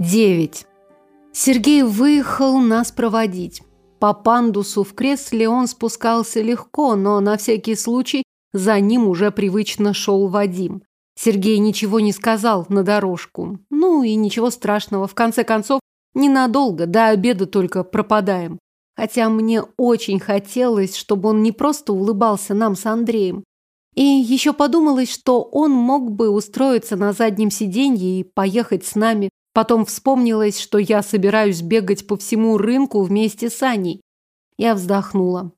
Девять. Сергей выехал нас проводить. По пандусу в кресле он спускался легко, но на всякий случай за ним уже привычно шел Вадим. Сергей ничего не сказал на дорожку. Ну и ничего страшного, в конце концов, ненадолго, до обеда только пропадаем. Хотя мне очень хотелось, чтобы он не просто улыбался нам с Андреем. И еще подумалось, что он мог бы устроиться на заднем сиденье и поехать с нами. Потом вспомнилось, что я собираюсь бегать по всему рынку вместе с Аней. Я вздохнула.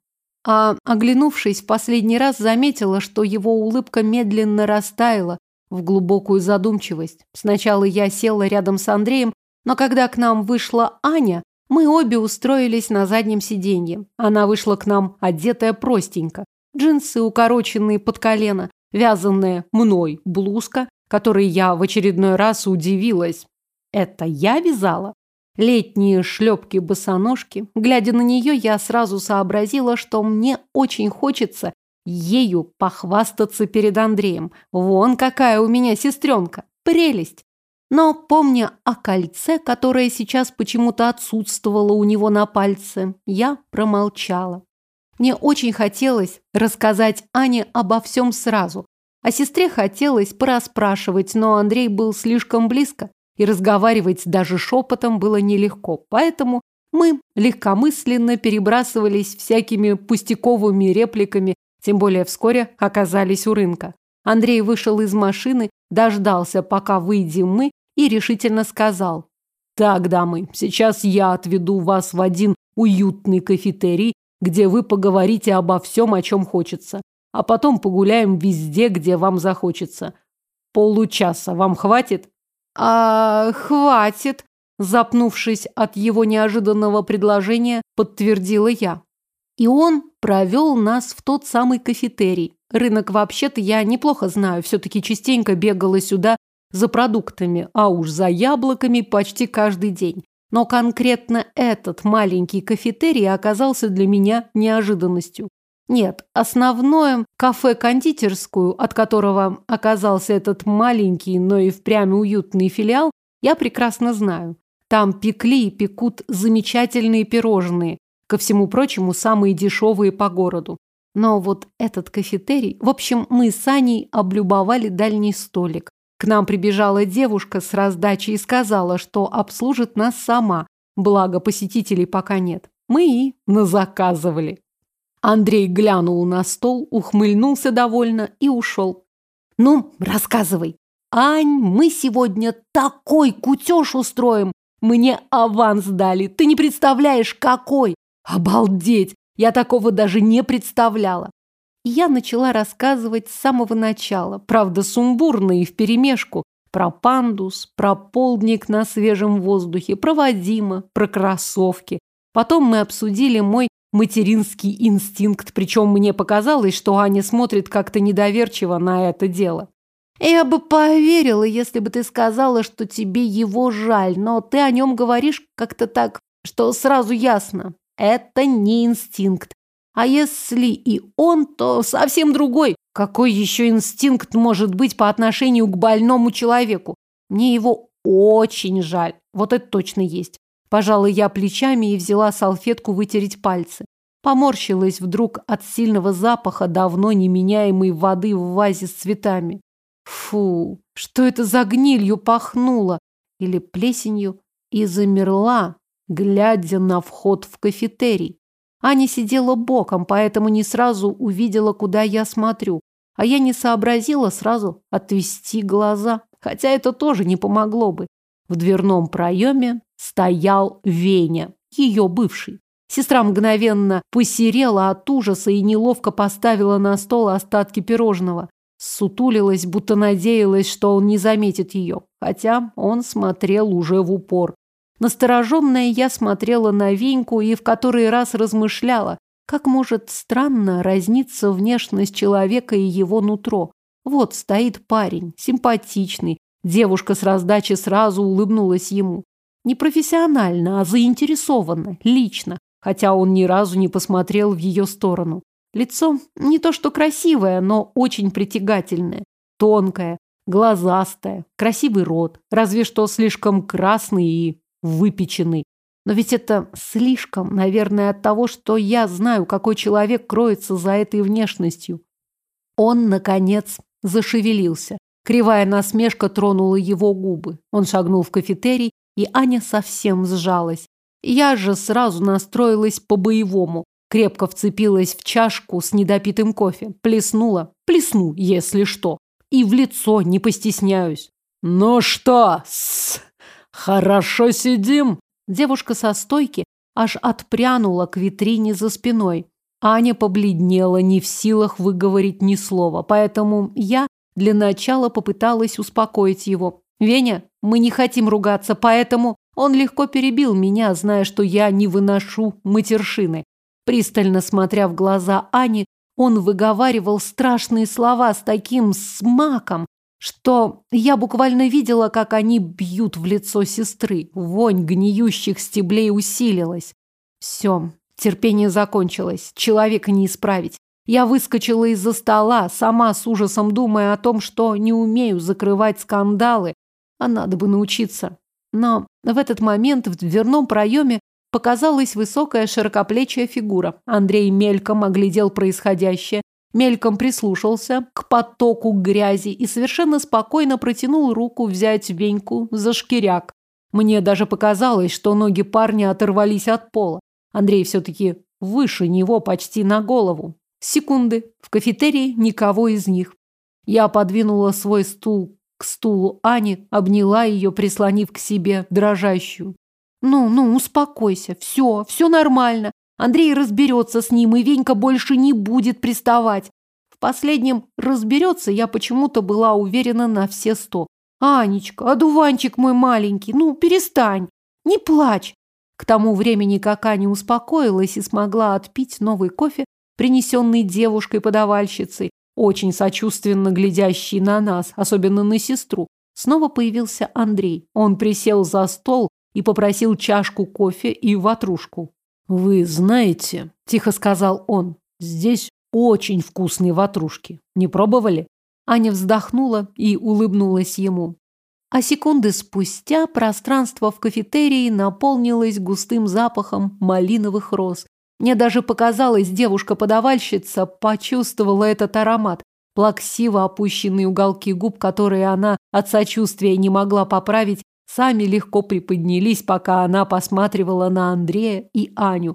А, оглянувшись, в последний раз заметила, что его улыбка медленно растаяла в глубокую задумчивость. Сначала я села рядом с Андреем, но когда к нам вышла Аня, мы обе устроились на заднем сиденье. Она вышла к нам, одетая простенько. Джинсы, укороченные под колено, вязаная мной блузка, которой я в очередной раз удивилась. Это я вязала? Летние шлепки-босоножки. Глядя на нее, я сразу сообразила, что мне очень хочется ею похвастаться перед Андреем. Вон какая у меня сестренка. Прелесть. Но, помня о кольце, которое сейчас почему-то отсутствовало у него на пальце, я промолчала. Мне очень хотелось рассказать Ане обо всем сразу. О сестре хотелось порасспрашивать, но Андрей был слишком близко и разговаривать даже шепотом было нелегко, поэтому мы легкомысленно перебрасывались всякими пустяковыми репликами, тем более вскоре оказались у рынка. Андрей вышел из машины, дождался, пока выйдем мы, и решительно сказал. «Так, дамы, сейчас я отведу вас в один уютный кафетерий, где вы поговорите обо всем, о чем хочется, а потом погуляем везде, где вам захочется. Получаса вам хватит?» «А, хватит!» Запнувшись от его неожиданного предложения, подтвердила я. И он провел нас в тот самый кафетерий. Рынок вообще-то я неплохо знаю, все-таки частенько бегала сюда за продуктами, а уж за яблоками почти каждый день. Но конкретно этот маленький кафетерий оказался для меня неожиданностью. Нет, основное кафе-кондитерскую, от которого оказался этот маленький, но и впрямь уютный филиал, я прекрасно знаю. Там пекли и пекут замечательные пирожные, ко всему прочему, самые дешевые по городу. Но вот этот кафетерий... В общем, мы с Аней облюбовали дальний столик. К нам прибежала девушка с раздачей и сказала, что обслужит нас сама, благо посетителей пока нет. Мы и назаказывали. Андрей глянул на стол, ухмыльнулся довольно и ушел. «Ну, рассказывай. Ань, мы сегодня такой кутеж устроим. Мне аванс дали. Ты не представляешь, какой. Обалдеть! Я такого даже не представляла. Я начала рассказывать с самого начала, правда, сумбурно и вперемешку, про пандус, про полдник на свежем воздухе, про Вадима, про кроссовки. Потом мы обсудили мой материнский инстинкт, причем мне показалось, что Аня смотрит как-то недоверчиво на это дело. Я бы поверила, если бы ты сказала, что тебе его жаль, но ты о нем говоришь как-то так, что сразу ясно. Это не инстинкт. А если и он, то совсем другой. Какой еще инстинкт может быть по отношению к больному человеку? Мне его очень жаль. Вот это точно есть. Пожала я плечами и взяла салфетку вытереть пальцы. Поморщилась вдруг от сильного запаха давно не меняемой воды в вазе с цветами. Фу, что это за гнилью пахнуло? Или плесенью? И замерла, глядя на вход в кафетерий. Аня сидела боком, поэтому не сразу увидела, куда я смотрю. А я не сообразила сразу отвести глаза, хотя это тоже не помогло бы. В дверном проеме стоял Веня, ее бывший. Сестра мгновенно посерела от ужаса и неловко поставила на стол остатки пирожного. Сутулилась, будто надеялась, что он не заметит ее, хотя он смотрел уже в упор. Настороженная я смотрела на Веньку и в который раз размышляла, как может странно разниться внешность человека и его нутро. Вот стоит парень, симпатичный, Девушка с раздачи сразу улыбнулась ему. Не профессионально, а заинтересованно, лично. хотя он ни разу не посмотрел в ее сторону. Лицо не то что красивое, но очень притягательное, тонкое, глазастое, красивый рот, разве что слишком красный и выпеченный. Но ведь это слишком, наверное, от того, что я знаю, какой человек кроется за этой внешностью. Он, наконец, зашевелился. Кривая насмешка тронула его губы. Он шагнул в кафетерий, и Аня совсем сжалась. Я же сразу настроилась по-боевому. Крепко вцепилась в чашку с недопитым кофе. Плеснула. Плесну, если что. И в лицо не постесняюсь. «Ну что, с... хорошо сидим?» Девушка со стойки аж отпрянула к витрине за спиной. Аня побледнела, не в силах выговорить ни слова, поэтому я для начала попыталась успокоить его. «Веня, мы не хотим ругаться, поэтому...» Он легко перебил меня, зная, что я не выношу матершины. Пристально смотря в глаза Ани, он выговаривал страшные слова с таким смаком, что я буквально видела, как они бьют в лицо сестры. Вонь гниющих стеблей усилилась. Все, терпение закончилось, человека не исправить. Я выскочила из-за стола, сама с ужасом думая о том, что не умею закрывать скандалы, а надо бы научиться. Но в этот момент в дверном проеме показалась высокая широкоплечья фигура. Андрей мельком оглядел происходящее, мельком прислушался к потоку грязи и совершенно спокойно протянул руку взять Веньку за шкиряк. Мне даже показалось, что ноги парня оторвались от пола. Андрей все-таки выше него почти на голову. Секунды. В кафетерии никого из них. Я подвинула свой стул к стулу Ани, обняла ее, прислонив к себе, дрожащую. «Ну, ну, успокойся. Все, все нормально. Андрей разберется с ним, и Венька больше не будет приставать. В последнем «разберется» я почему-то была уверена на все сто. «Анечка, одуванчик мой маленький, ну, перестань, не плачь». К тому времени, как Аня успокоилась и смогла отпить новый кофе, принесенный девушкой-подавальщицей, очень сочувственно глядящий на нас, особенно на сестру, снова появился Андрей. Он присел за стол и попросил чашку кофе и ватрушку. «Вы знаете», – тихо сказал он, – «здесь очень вкусные ватрушки. Не пробовали?» Аня вздохнула и улыбнулась ему. А секунды спустя пространство в кафетерии наполнилось густым запахом малиновых роз. Мне даже показалось, девушка-подавальщица почувствовала этот аромат. Плаксиво опущенные уголки губ, которые она от сочувствия не могла поправить, сами легко приподнялись, пока она посматривала на Андрея и Аню.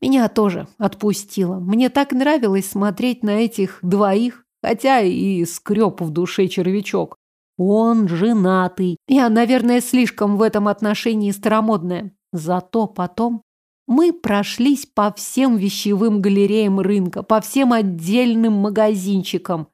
Меня тоже отпустило. Мне так нравилось смотреть на этих двоих, хотя и скреб в душе червячок. Он женатый. Я, наверное, слишком в этом отношении старомодная. Зато потом мы прошлись по всем вещевым галереям рынка, по всем отдельным магазинчикам.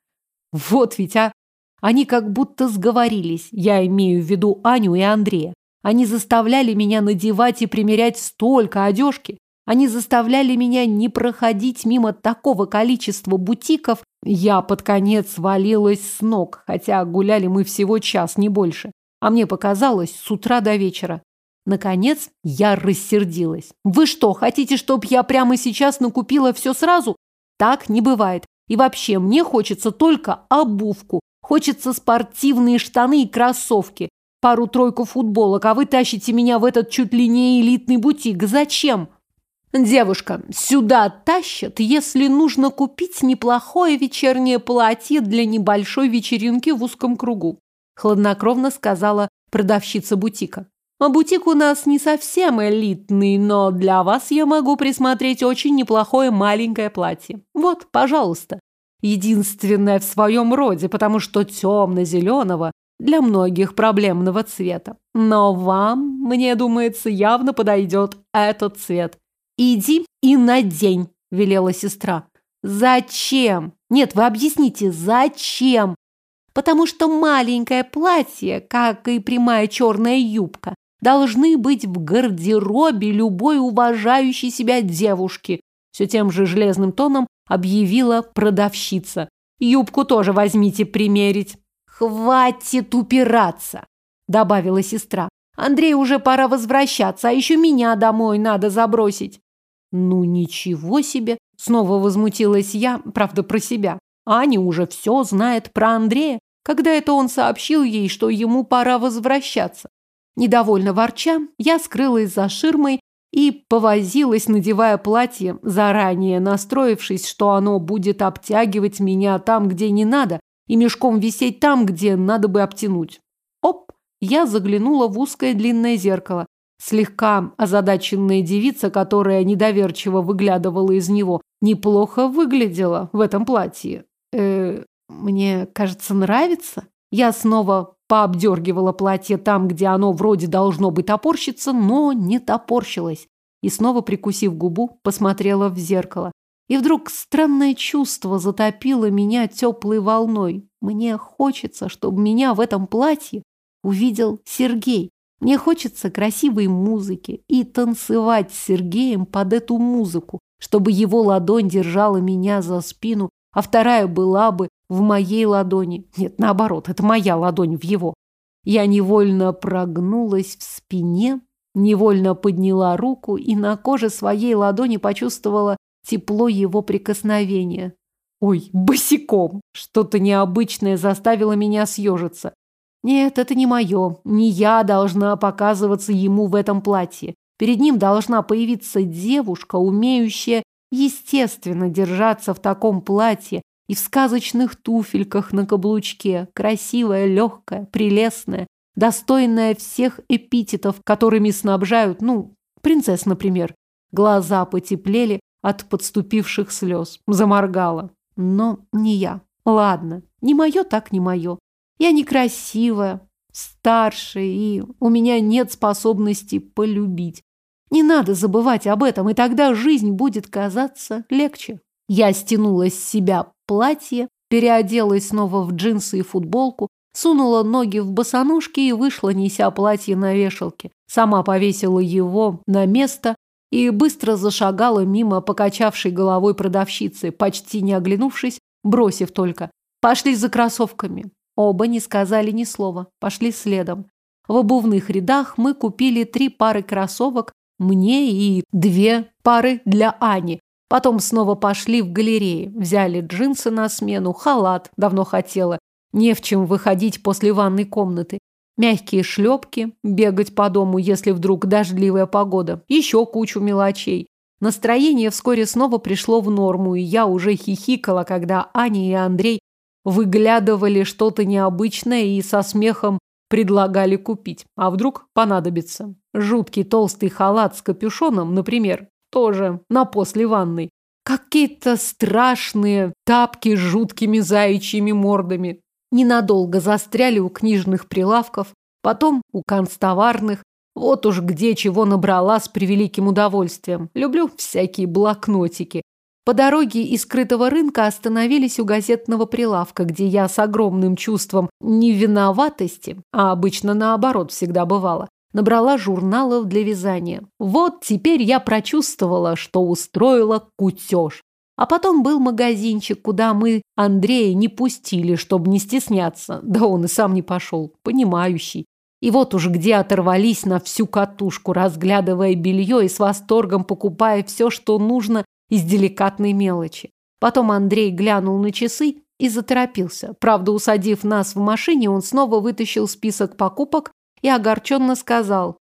Вот ведь, а! Они как будто сговорились, я имею в виду Аню и Андрея. Они заставляли меня надевать и примерять столько одежки. Они заставляли меня не проходить мимо такого количества бутиков. Я под конец валилась с ног, хотя гуляли мы всего час, не больше. А мне показалось с утра до вечера. Наконец я рассердилась. Вы что, хотите, чтоб я прямо сейчас накупила все сразу? Так не бывает. И вообще, мне хочется только обувку. Хочется спортивные штаны и кроссовки, пару-тройку футболок, а вы тащите меня в этот чуть ли не элитный бутик. Зачем? Девушка, сюда тащат, если нужно купить неплохое вечернее платье для небольшой вечеринки в узком кругу, хладнокровно сказала продавщица бутика. А бутик у нас не совсем элитный, но для вас я могу присмотреть очень неплохое маленькое платье. Вот, пожалуйста единственное в своем роде, потому что темно-зеленого для многих проблемного цвета. Но вам, мне думается, явно подойдет этот цвет. Иди и надень, велела сестра. Зачем? Нет, вы объясните, зачем? Потому что маленькое платье, как и прямая черная юбка, должны быть в гардеробе любой уважающей себя девушки. Все тем же железным тоном объявила продавщица. Юбку тоже возьмите примерить. Хватит упираться, добавила сестра. Андрей уже пора возвращаться, а еще меня домой надо забросить. Ну ничего себе! Снова возмутилась я, правда, про себя. Аня уже все знает про Андрея, когда это он сообщил ей, что ему пора возвращаться. Недовольно ворча, я скрылась за ширмой и повозилась, надевая платье, заранее настроившись, что оно будет обтягивать меня там, где не надо, и мешком висеть там, где надо бы обтянуть. Оп! Я заглянула в узкое длинное зеркало. Слегка озадаченная девица, которая недоверчиво выглядывала из него, неплохо выглядела в этом платье. Э, мне, кажется, нравится. Я снова пообдергивала платье там, где оно вроде должно быть топорщиться, но не топорщилось. И снова, прикусив губу, посмотрела в зеркало. И вдруг странное чувство затопило меня теплой волной. Мне хочется, чтобы меня в этом платье увидел Сергей. Мне хочется красивой музыки и танцевать с Сергеем под эту музыку, чтобы его ладонь держала меня за спину, а вторая была бы в моей ладони. Нет, наоборот, это моя ладонь в его. Я невольно прогнулась в спине, невольно подняла руку и на коже своей ладони почувствовала тепло его прикосновения. Ой, босиком! Что-то необычное заставило меня съежиться. Нет, это не мое. Не я должна показываться ему в этом платье. Перед ним должна появиться девушка, умеющая естественно держаться в таком платье и в сказочных туфельках на каблучке, красивая, легкая, прелестная, достойная всех эпитетов, которыми снабжают, ну, принцесс, например. Глаза потеплели от подступивших слез. Заморгала. Но не я. Ладно, не мое так не мое. Я некрасивая, старше, и у меня нет способности полюбить. Не надо забывать об этом, и тогда жизнь будет казаться легче. Я стянула с себя платье, переоделась снова в джинсы и футболку, сунула ноги в босоножки и вышла, неся платье на вешалке. Сама повесила его на место и быстро зашагала мимо покачавшей головой продавщицы, почти не оглянувшись, бросив только «Пошли за кроссовками». Оба не сказали ни слова, пошли следом. В обувных рядах мы купили три пары кроссовок, мне и две пары для Ани. Потом снова пошли в галереи, взяли джинсы на смену, халат, давно хотела. Не в чем выходить после ванной комнаты. Мягкие шлепки, бегать по дому, если вдруг дождливая погода. Еще кучу мелочей. Настроение вскоре снова пришло в норму, и я уже хихикала, когда Аня и Андрей выглядывали что-то необычное и со смехом предлагали купить. А вдруг понадобится. Жуткий толстый халат с капюшоном, например, тоже на после ванной. Какие-то страшные тапки с жуткими заячьими мордами. Ненадолго застряли у книжных прилавков, потом у констоварных. Вот уж где чего набрала с превеликим удовольствием. Люблю всякие блокнотики. По дороге из скрытого рынка остановились у газетного прилавка, где я с огромным чувством невиноватости, а обычно наоборот всегда бывало, набрала журналов для вязания. Вот теперь я прочувствовала, что устроила кутеж. А потом был магазинчик, куда мы Андрея не пустили, чтобы не стесняться. Да он и сам не пошел, понимающий. И вот уж где оторвались на всю катушку, разглядывая белье и с восторгом покупая все, что нужно из деликатной мелочи. Потом Андрей глянул на часы и заторопился. Правда, усадив нас в машине, он снова вытащил список покупок и огорченно сказал.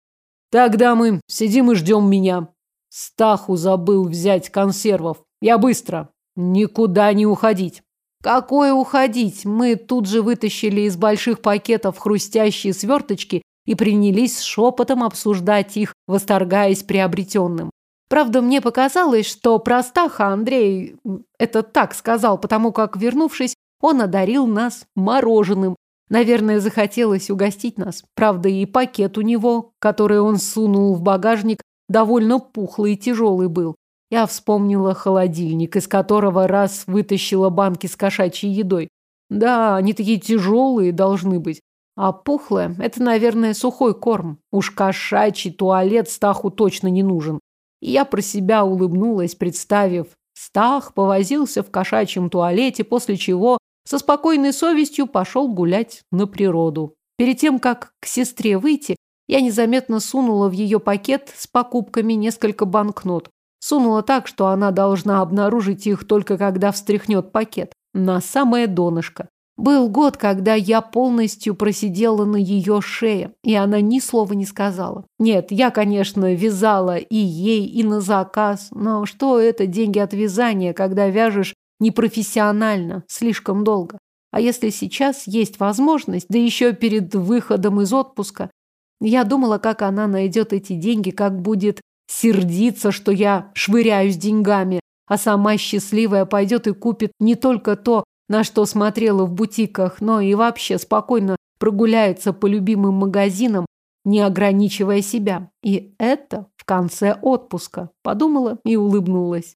«Тогда мы сидим и ждем меня. Стаху забыл взять консервов. Я быстро. Никуда не уходить». «Какое уходить?» Мы тут же вытащили из больших пакетов хрустящие сверточки и принялись шепотом обсуждать их, восторгаясь приобретенным. Правда, мне показалось, что про Стаха Андрей это так сказал, потому как, вернувшись, он одарил нас мороженым, Наверное, захотелось угостить нас. Правда, и пакет у него, который он сунул в багажник, довольно пухлый и тяжелый был. Я вспомнила холодильник, из которого раз вытащила банки с кошачьей едой. Да, они такие тяжелые должны быть. А пухлое – это, наверное, сухой корм. Уж кошачий туалет Стаху точно не нужен. И я про себя улыбнулась, представив. Стах повозился в кошачьем туалете, после чего со спокойной совестью пошел гулять на природу. Перед тем, как к сестре выйти, я незаметно сунула в ее пакет с покупками несколько банкнот. Сунула так, что она должна обнаружить их только когда встряхнет пакет. На самое донышко. Был год, когда я полностью просидела на ее шее, и она ни слова не сказала. Нет, я, конечно, вязала и ей, и на заказ, но что это деньги от вязания, когда вяжешь непрофессионально, слишком долго? А если сейчас есть возможность, да еще перед выходом из отпуска, я думала, как она найдет эти деньги, как будет сердиться, что я швыряюсь деньгами, а сама счастливая пойдет и купит не только то, на что смотрела в бутиках, но и вообще спокойно прогуляется по любимым магазинам, не ограничивая себя. И это в конце отпуска. Подумала и улыбнулась.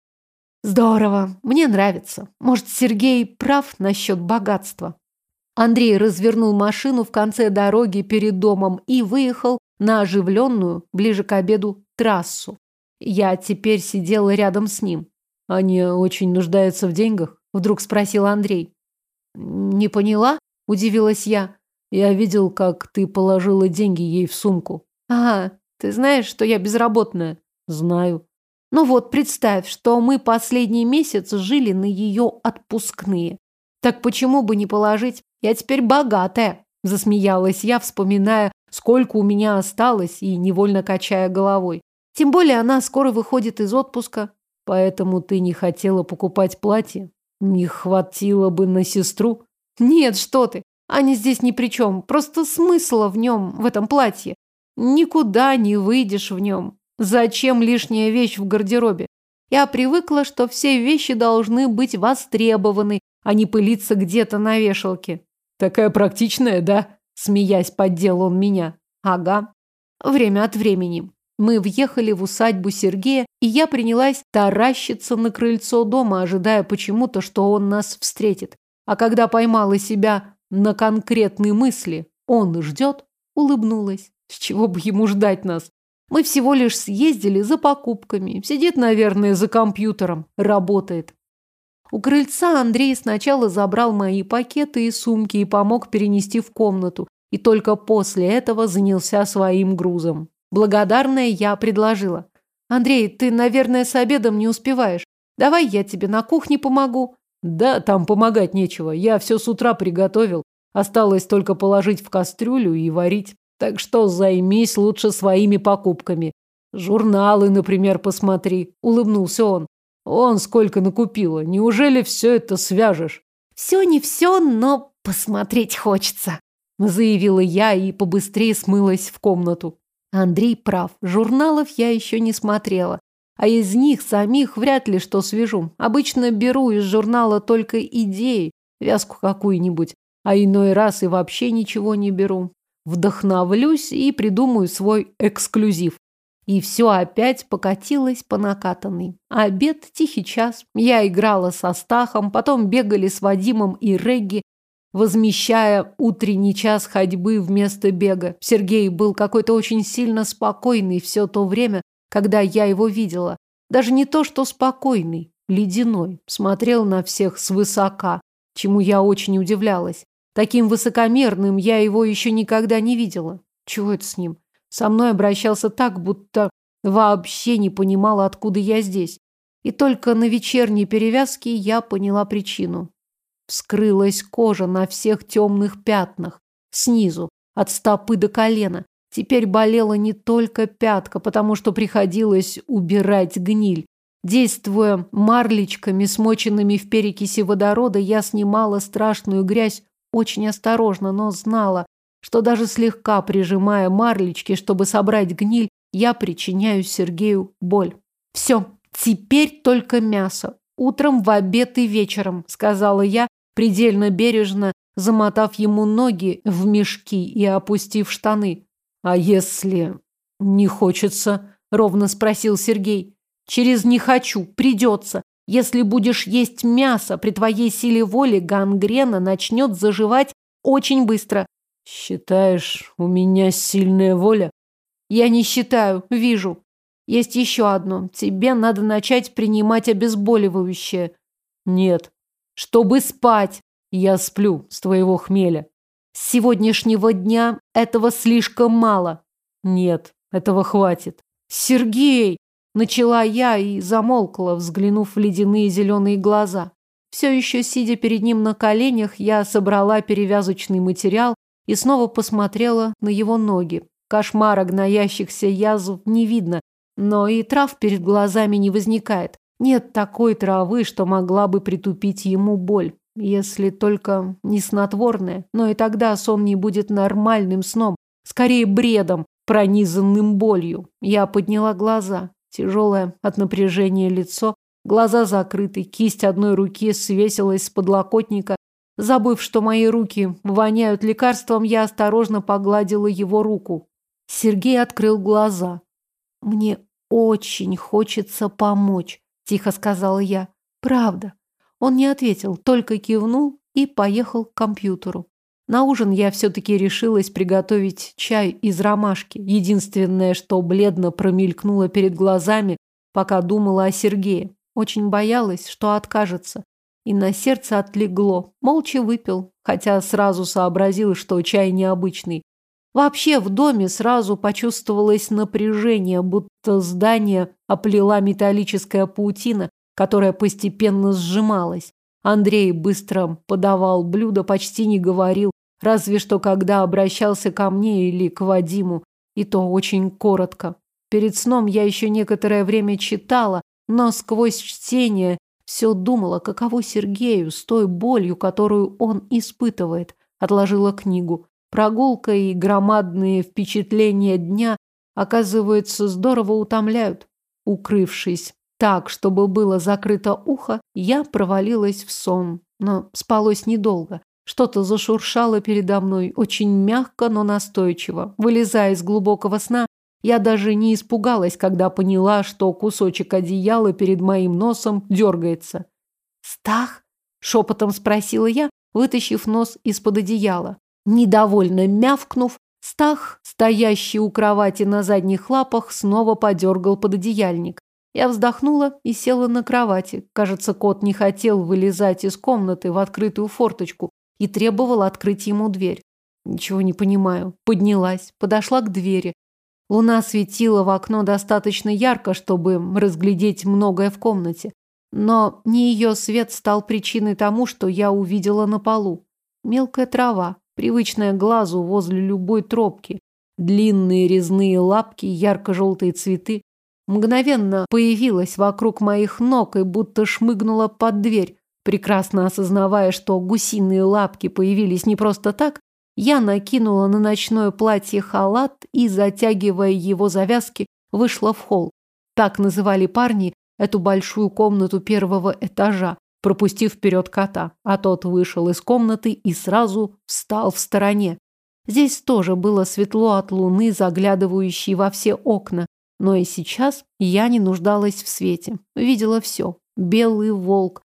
Здорово, мне нравится. Может, Сергей прав насчет богатства. Андрей развернул машину в конце дороги перед домом и выехал на оживленную, ближе к обеду, трассу. Я теперь сидела рядом с ним. Они очень нуждаются в деньгах? Вдруг спросил Андрей. Не поняла? Удивилась я. Я видел, как ты положила деньги ей в сумку. Ага, ты знаешь, что я безработная? Знаю. Ну вот, представь, что мы последний месяц жили на ее отпускные. Так почему бы не положить? Я теперь богатая. Засмеялась я, вспоминая, сколько у меня осталось, и невольно качая головой. Тем более она скоро выходит из отпуска. Поэтому ты не хотела покупать платье? Не хватило бы на сестру? Нет, что ты. Аня здесь ни при чем. Просто смысла в нем, в этом платье. Никуда не выйдешь в нем. Зачем лишняя вещь в гардеробе? Я привыкла, что все вещи должны быть востребованы, а не пылиться где-то на вешалке. Такая практичная, да? Смеясь, поддел он меня. Ага. Время от времени. Мы въехали в усадьбу Сергея, и я принялась таращиться на крыльцо дома, ожидая почему-то, что он нас встретит. А когда поймала себя на конкретные мысли, он ждет, улыбнулась. С чего бы ему ждать нас? Мы всего лишь съездили за покупками. Сидит, наверное, за компьютером, работает. У крыльца Андрей сначала забрал мои пакеты и сумки и помог перенести в комнату, и только после этого занялся своим грузом. Благодарная я предложила. «Андрей, ты, наверное, с обедом не успеваешь. Давай я тебе на кухне помогу». «Да, там помогать нечего. Я все с утра приготовил. Осталось только положить в кастрюлю и варить. Так что займись лучше своими покупками. Журналы, например, посмотри», – улыбнулся он. «Он сколько накупила. Неужели все это свяжешь?» «Все не все, но посмотреть хочется», – заявила я и побыстрее смылась в комнату. Андрей прав, журналов я еще не смотрела. А из них самих вряд ли что свяжу. Обычно беру из журнала только идеи, вязку какую-нибудь, а иной раз и вообще ничего не беру. Вдохновлюсь и придумаю свой эксклюзив. И все опять покатилось по накатанной. Обед, тихий час. Я играла со Стахом, потом бегали с Вадимом и Регги, возмещая утренний час ходьбы вместо бега. Сергей был какой-то очень сильно спокойный все то время, когда я его видела. Даже не то, что спокойный, ледяной. Смотрел на всех свысока, чему я очень удивлялась. Таким высокомерным я его еще никогда не видела. Чего это с ним? Со мной обращался так, будто вообще не понимала, откуда я здесь. И только на вечерней перевязке я поняла причину. Вскрылась кожа на всех темных пятнах, снизу, от стопы до колена. Теперь болела не только пятка, потому что приходилось убирать гниль. Действуя марлечками, смоченными в перекиси водорода, я снимала страшную грязь очень осторожно, но знала, что даже слегка прижимая марлечки, чтобы собрать гниль, я причиняю Сергею боль. Все, теперь только мясо. Утром, в обед и вечером, сказала я, предельно бережно замотав ему ноги в мешки и опустив штаны. «А если не хочется?» – ровно спросил Сергей. «Через «не хочу» придется. Если будешь есть мясо, при твоей силе воли гангрена начнет заживать очень быстро». «Считаешь, у меня сильная воля?» «Я не считаю, вижу. Есть еще одно. Тебе надо начать принимать обезболивающее». «Нет, чтобы спать. Я сплю с твоего хмеля. С сегодняшнего дня этого слишком мало. Нет, этого хватит. Сергей, Начала я и замолкла, взглянув в ледяные зеленые глаза. Все еще сидя перед ним на коленях, я собрала перевязочный материал и снова посмотрела на его ноги. Кошмара гноящихся язв не видно, но и трав перед глазами не возникает. Нет такой травы, что могла бы притупить ему боль. Если только не снотворное, но и тогда сон не будет нормальным сном, скорее бредом, пронизанным болью. Я подняла глаза. Тяжелое от напряжения лицо, глаза закрыты, кисть одной руки свесилась с подлокотника. Забыв, что мои руки воняют лекарством, я осторожно погладила его руку. Сергей открыл глаза. «Мне очень хочется помочь», – тихо сказала я. «Правда». Он не ответил, только кивнул и поехал к компьютеру. На ужин я все-таки решилась приготовить чай из ромашки. Единственное, что бледно промелькнуло перед глазами, пока думала о Сергее. Очень боялась, что откажется. И на сердце отлегло. Молча выпил, хотя сразу сообразил, что чай необычный. Вообще в доме сразу почувствовалось напряжение, будто здание оплела металлическая паутина, которая постепенно сжималась. Андрей быстро подавал блюдо, почти не говорил, разве что когда обращался ко мне или к Вадиму, и то очень коротко. Перед сном я еще некоторое время читала, но сквозь чтение все думала, каково Сергею с той болью, которую он испытывает. Отложила книгу. Прогулка и громадные впечатления дня, оказывается, здорово утомляют. Укрывшись так, чтобы было закрыто ухо, я провалилась в сон. Но спалось недолго. Что-то зашуршало передо мной, очень мягко, но настойчиво. Вылезая из глубокого сна, я даже не испугалась, когда поняла, что кусочек одеяла перед моим носом дергается. «Стах?» – шепотом спросила я, вытащив нос из-под одеяла. Недовольно мявкнув, Стах, стоящий у кровати на задних лапах, снова подергал пододеяльник. Я вздохнула и села на кровати. Кажется, кот не хотел вылезать из комнаты в открытую форточку и требовал открыть ему дверь. Ничего не понимаю. Поднялась, подошла к двери. Луна светила в окно достаточно ярко, чтобы разглядеть многое в комнате. Но не ее свет стал причиной тому, что я увидела на полу. Мелкая трава, привычная глазу возле любой тропки, длинные резные лапки, ярко-желтые цветы. Мгновенно появилась вокруг моих ног и будто шмыгнула под дверь. Прекрасно осознавая, что гусиные лапки появились не просто так, я накинула на ночное платье халат и, затягивая его завязки, вышла в холл. Так называли парни эту большую комнату первого этажа, пропустив вперед кота, а тот вышел из комнаты и сразу встал в стороне. Здесь тоже было светло от луны, заглядывающей во все окна, но и сейчас я не нуждалась в свете. Видела все. Белый волк,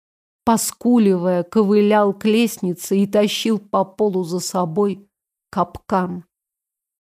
поскуливая, ковылял к лестнице и тащил по полу за собой капкан.